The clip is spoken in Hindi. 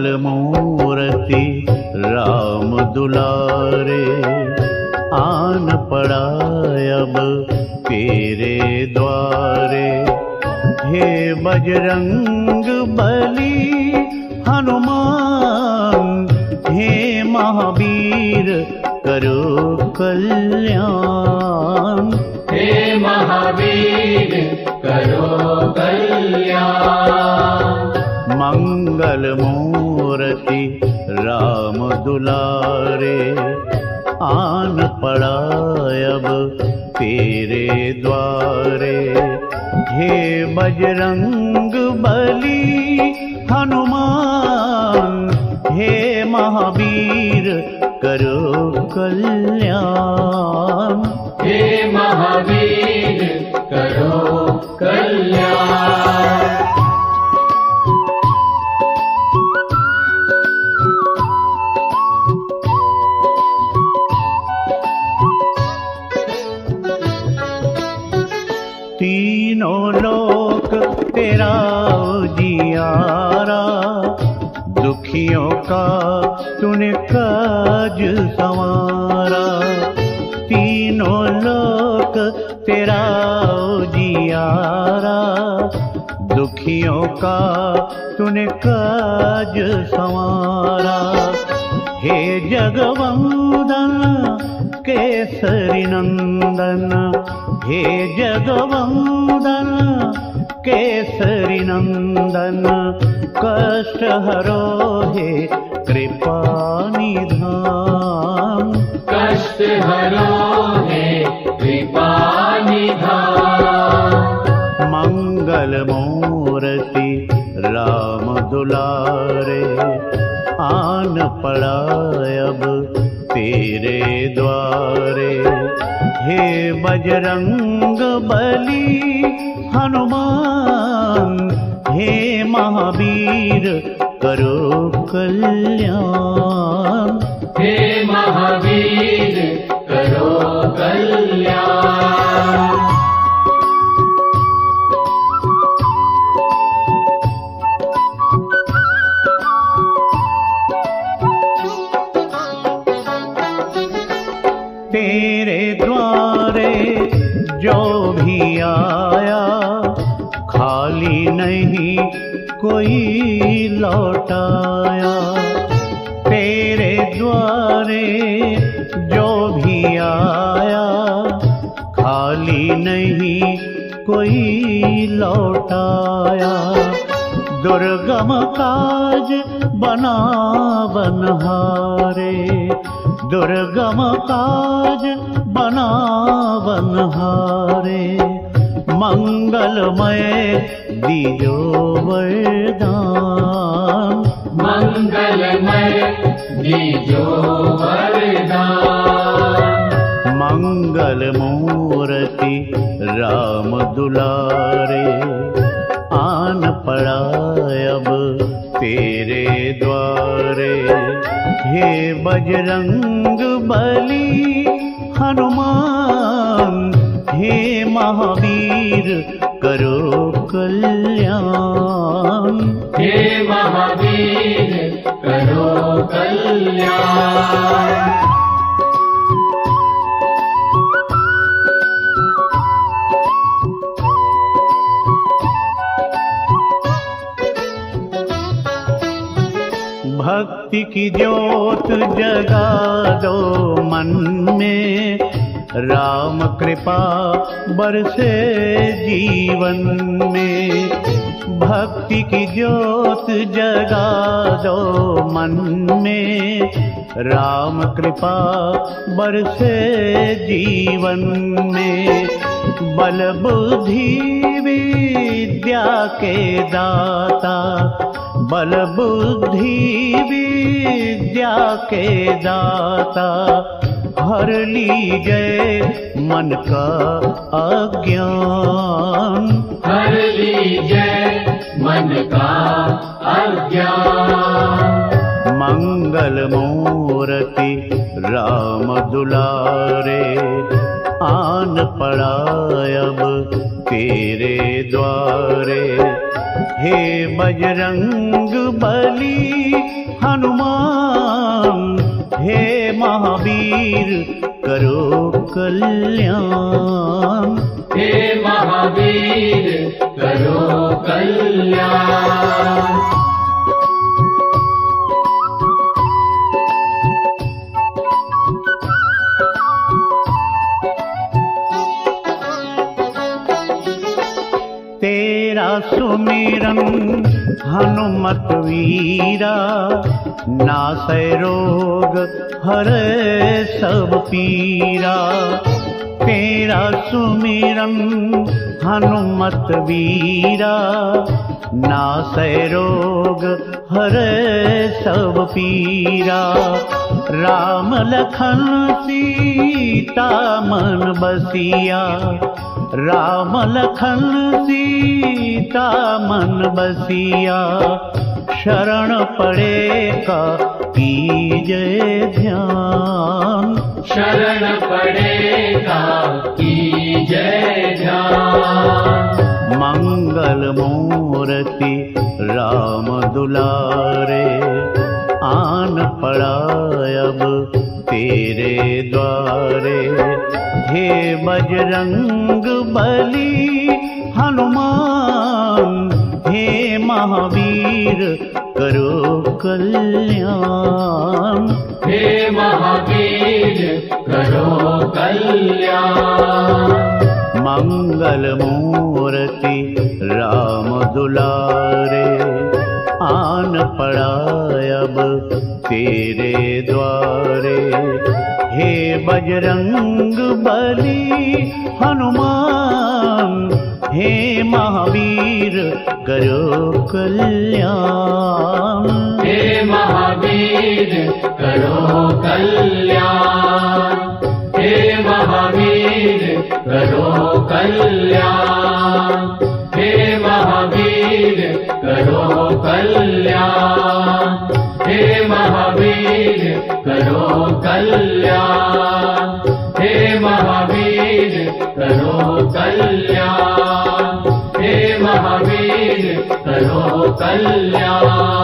मंगल मूर्ति राम दुलारे आन पड़ा अब तेरे द्वारे। हे बजरंग बली हनुमान हे महावीर करो कल्याण। हे महावीर करो कल्याण। मंगल मूर्ति राम दुलारे आन पड़ा अब तेरे द्वारे। हे बजरंग बली हनुमान हे महावीर करो कल्याण तीनों लोक तेरा जियारा। दुखियों का तूने काज संवारा। तीनों लोक तेरा जियारा। दुखियों का तूने काज संवारा। हे जगवंदन केसरि नन्दन हे जगवन्दन केसरि नन्दन कष्ट हे कृपानिधा कष्टहरो हे कृपानिधा मङ्गलमूरशी राम दुलारे आनपलय तेरे द्वारे। हे बजरंग बली हनुमान हे महावीर करो कल्याण। हे महावीर करो कल्याण तेरे द्वारे जो भी आया, खाली नहीं कोई लौटाया। तेरे द्वारे जो भी आया, खाली नहीं कोई लौटाया। दुर्गम काज बना बनहारे, दुर्गम काज बना बनहारे मंगलमय दीजो वरदान। मंगलमय दीजो वरदान। मंगल मूर्ति राम दुलारे आन पड़ा अब तेरे द्वारे। हे बजरंग बली हनुमान। हे महावीर करो कल्याण। हे महावीर करो कल्याण। भक्ति की ज्योत जगा दो मन में। राम कृपा बरसे जीवन में। भक्ति की ज्योत जगा दो मन में। राम कृपा बरसे जीवन में। बल बुद्धि विद्या के दाता। बल बुद्धि विद्या के दाता। हर लीजिए मन का अज्ञान। हर लीजिए मन का अज्ञान। मंगल मूर्ति राम दुलारे आन पड़ा अब तेरे द्वारे। हे बजरंग बली हनुमान हे महावीर करो कल्याण। हे महावीर करो कल्याण। तेरा सुमिरन हनुमत वीरा नासै रोग हरे सब पीरा। तेरा सुमिरन हनुमत वीरा नासै रोग हरे सब पीरा राम लखन सीता मन बसिया। राम लखन सीता मन बसिया। शरण पड़े का कीजय ध्यान। शरण पड़ेगा की जय ध्यान। मंगल मूर्ति राम दुलारे। आन पड़ा अब तेरे द्वारे हे बजरंग बली हनुमान हे महावीर करो कल्याण। हे महावीर करो कल्याण। मंगल मूर्ति राम दुलारे आन पड़ा अब तेरे द्वारे। हे बजरंग बली, हनुमान, हे महावीर, करो कल्याण। हे महावीर, करो कल्याण। हे महावीर, करो कल्याण। हे महावीर, करो कल्याण। महावीर करो कल्याण। हे महावीर करो कल्याण। हे महावीर करो कल्याण।